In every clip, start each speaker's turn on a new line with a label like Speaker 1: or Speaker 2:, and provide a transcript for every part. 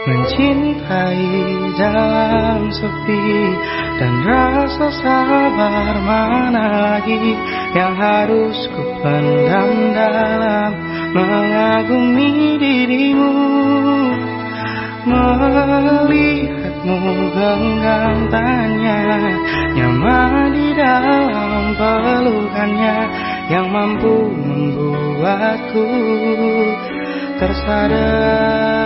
Speaker 1: Mencintai dalam sepi Dan rasa sabar mana lagi Yang harus ku pendam dalam Mengagumi dirimu? Melihatmu genggam tanya Nyaman di dalam pelukannya Yang mampu membuatku tersadar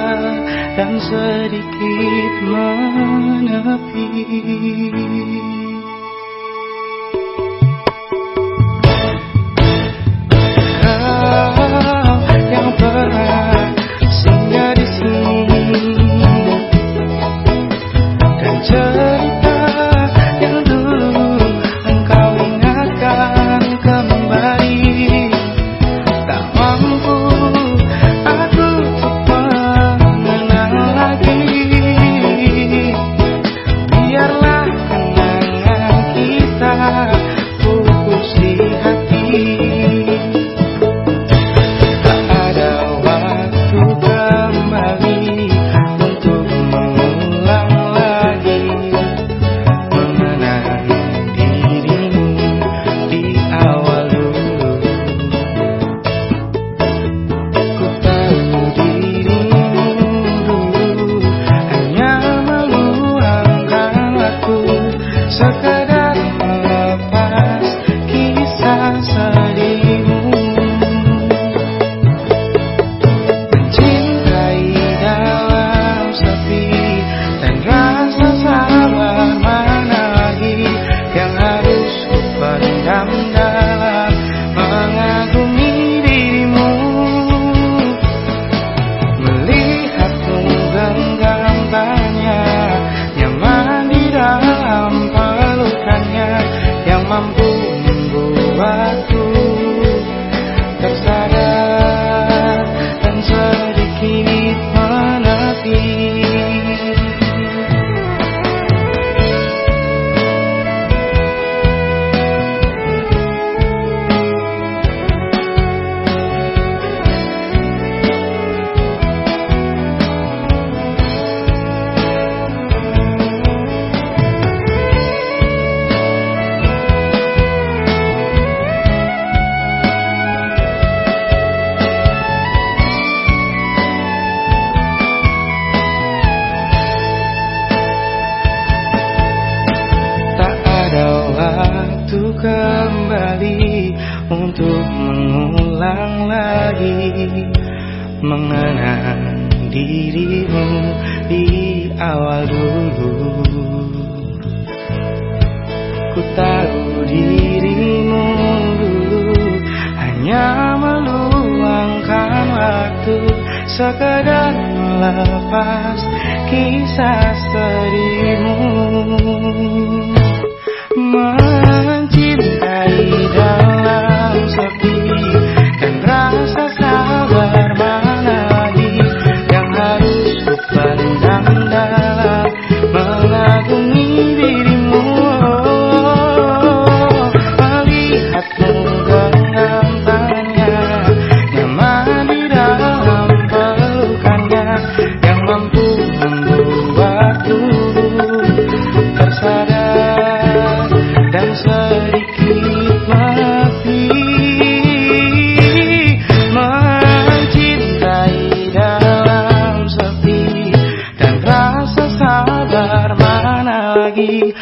Speaker 1: dan sedikit menepi. Untuk mengulang lagi mengenang dirimu di awal dulu. Ku tahu dirimu dulu hanya meluangkan waktu sekadar melepas kisah sedihmu. Lagi